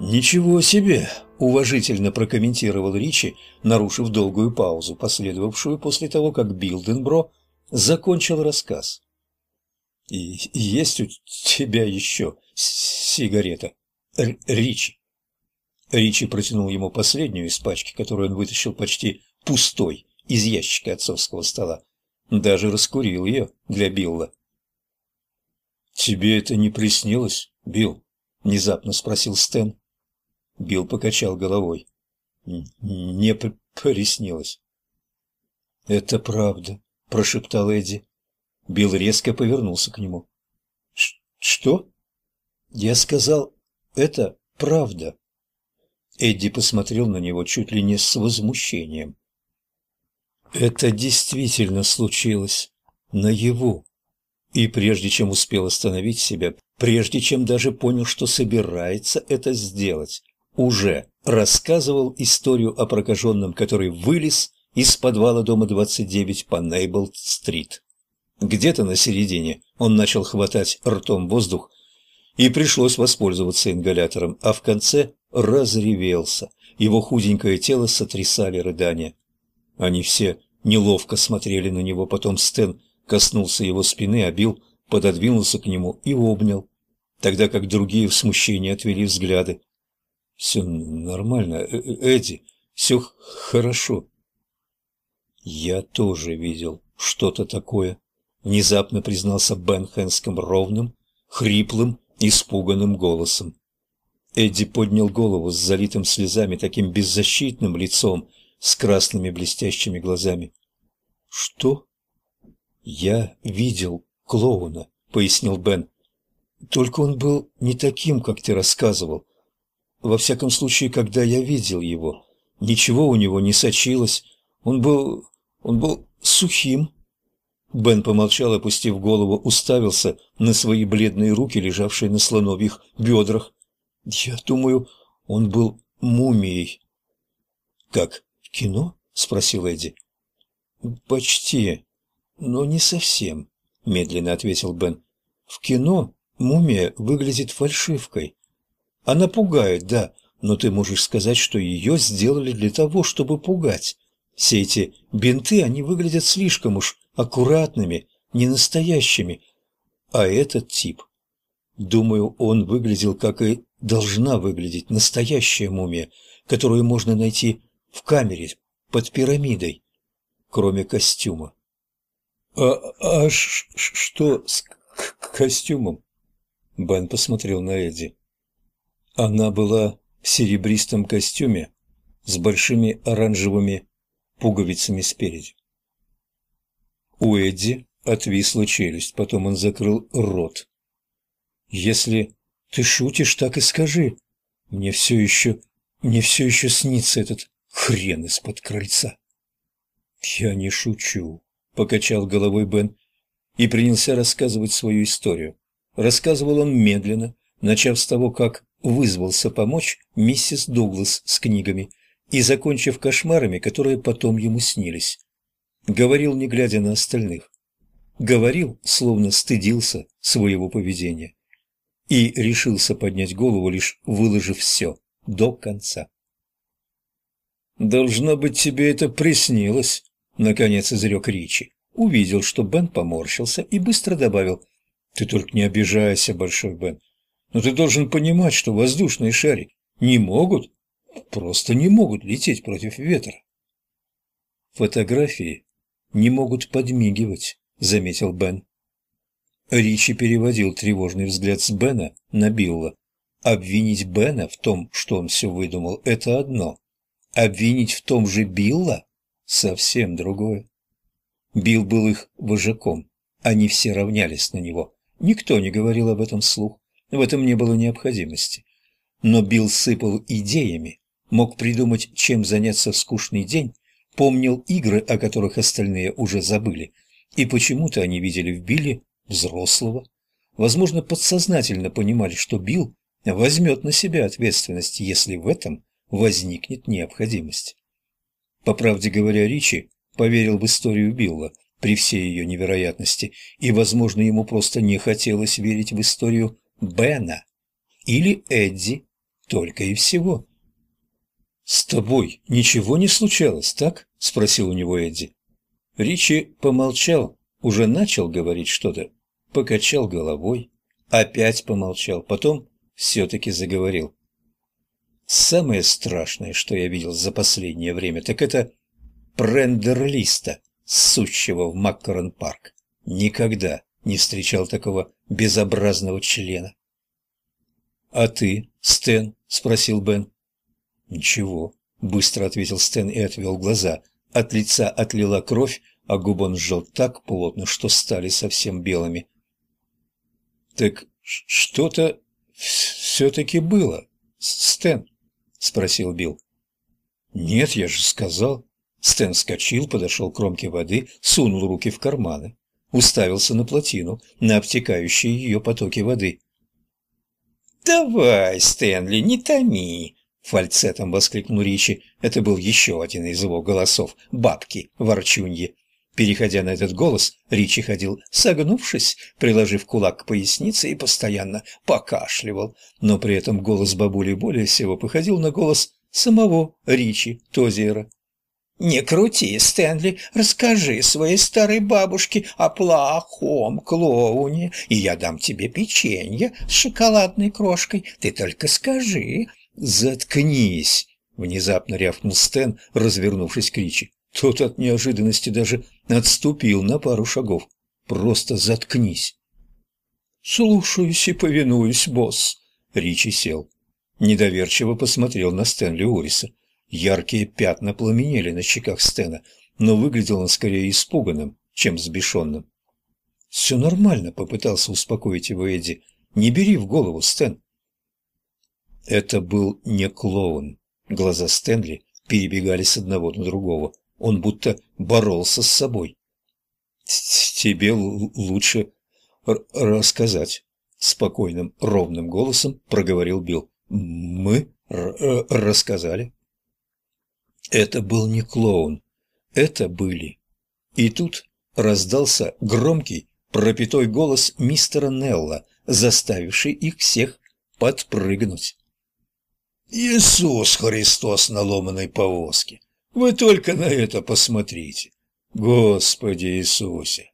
«Ничего себе!» – уважительно прокомментировал Ричи, нарушив долгую паузу, последовавшую после того, как Билденбро закончил рассказ. «И есть у тебя еще сигарета, Р Ричи?» Ричи протянул ему последнюю из пачки, которую он вытащил почти пустой из ящика отцовского стола. Даже раскурил ее для Билла. «Тебе это не приснилось, Билл?» – внезапно спросил Стэн. Билл покачал головой. «Не приснилось». «Это правда», – прошептал Эдди. Билл резко повернулся к нему. «Что?» «Я сказал, это правда». Эдди посмотрел на него чуть ли не с возмущением. Это действительно случилось наяву. И прежде чем успел остановить себя, прежде чем даже понял, что собирается это сделать, уже рассказывал историю о прокаженном, который вылез из подвала дома 29 по Нейблд-стрит. Где-то на середине он начал хватать ртом воздух, и пришлось воспользоваться ингалятором, а в конце разревелся. Его худенькое тело сотрясали рыдания. Они все неловко смотрели на него, потом Стэн коснулся его спины, обил, пододвинулся к нему и обнял, тогда как другие в смущении отвели взгляды. «Все нормально, э, э, Эдди, все хорошо». «Я тоже видел что-то такое», — внезапно признался Бен Хэнском ровным, хриплым, испуганным голосом. Эдди поднял голову с залитым слезами, таким беззащитным лицом, с красными блестящими глазами. «Что?» «Я видел клоуна», — пояснил Бен. «Только он был не таким, как ты рассказывал. Во всяком случае, когда я видел его, ничего у него не сочилось. Он был... он был сухим». Бен помолчал, опустив голову, уставился на свои бледные руки, лежавшие на слоновьих бедрах. «Я думаю, он был мумией». «Как, в кино?» — спросил Эдди. «Почти, но не совсем», — медленно ответил Бен. «В кино мумия выглядит фальшивкой. Она пугает, да, но ты можешь сказать, что ее сделали для того, чтобы пугать. Все эти бинты, они выглядят слишком уж аккуратными, ненастоящими. А этот тип, думаю, он выглядел, как и должна выглядеть настоящая мумия, которую можно найти в камере под пирамидой кроме костюма. «А, а что с костюмом?» Бен посмотрел на Эдди. Она была в серебристом костюме с большими оранжевыми пуговицами спереди. У Эдди отвисла челюсть, потом он закрыл рот. «Если ты шутишь, так и скажи. Мне все еще... мне все еще снится этот хрен из-под крыльца». «Я не шучу», — покачал головой Бен и принялся рассказывать свою историю. Рассказывал он медленно, начав с того, как вызвался помочь миссис Дуглас с книгами и закончив кошмарами, которые потом ему снились. Говорил, не глядя на остальных. Говорил, словно стыдился своего поведения. И решился поднять голову, лишь выложив все до конца. «Должно быть, тебе это приснилось», Наконец изрек Ричи. Увидел, что Бен поморщился и быстро добавил. «Ты только не обижайся, Большой Бен. Но ты должен понимать, что воздушные шарики не могут, просто не могут лететь против ветра». «Фотографии не могут подмигивать», — заметил Бен. Ричи переводил тревожный взгляд с Бена на Билла. Обвинить Бена в том, что он все выдумал, это одно. Обвинить в том же Билла совсем другое. Билл был их вожаком, они все равнялись на него. Никто не говорил об этом слух, в этом не было необходимости. Но Билл сыпал идеями, мог придумать, чем заняться в скучный день, помнил игры, о которых остальные уже забыли, и почему-то они видели в Билле взрослого. Возможно, подсознательно понимали, что Билл возьмет на себя ответственность, если в этом возникнет необходимость. По правде говоря, Ричи поверил в историю Билла при всей ее невероятности, и, возможно, ему просто не хотелось верить в историю Бена или Эдди, Только и всего. «С тобой ничего не случалось, так?» – спросил у него Эдди. Ричи помолчал, уже начал говорить что-то, покачал головой, опять помолчал, потом все-таки заговорил. «Самое страшное, что я видел за последнее время, так это прендерлиста, сущего в Маккарон-парк. Никогда не встречал такого безобразного члена. «А ты, Стэн?» – спросил Бен. «Ничего», – быстро ответил Стэн и отвел глаза. От лица отлила кровь, а губы он сжал так плотно, что стали совсем белыми. «Так что-то все-таки было, Стэн?» – спросил Билл. «Нет, я же сказал». Стэн вскочил, подошел к кромке воды, сунул руки в карманы, уставился на плотину, на обтекающие ее потоки воды. «Давай, Стэнли, не томи!» — фальцетом воскликнул Ричи. Это был еще один из его голосов, бабки, ворчуньи. Переходя на этот голос, Ричи ходил согнувшись, приложив кулак к пояснице и постоянно покашливал. Но при этом голос бабули более всего походил на голос самого Ричи Тозиера. «Не крути, Стэнли, расскажи своей старой бабушке о плохом клоуне, и я дам тебе печенье с шоколадной крошкой. Ты только скажи». «Заткнись!» — внезапно рявкнул Стэн, развернувшись к Ричи. Тот от неожиданности даже отступил на пару шагов. «Просто заткнись!» «Слушаюсь и повинуюсь, босс!» Ричи сел. Недоверчиво посмотрел на Стэнли Уриса. Яркие пятна пламенели на щеках Стена, но выглядел он скорее испуганным, чем взбешенным. «Все нормально», — попытался успокоить его Эдди. «Не бери в голову, Стэн». Это был не клоун. Глаза Стэнли перебегали с одного на другого. Он будто боролся с собой. «Тебе лучше рассказать», — спокойным, ровным голосом проговорил Билл. «Мы рассказали». Это был не клоун, это были. И тут раздался громкий, пропитой голос мистера Нелла, заставивший их всех подпрыгнуть. «Иисус Христос на ломаной повозке! Вы только на это посмотрите! Господи Иисусе!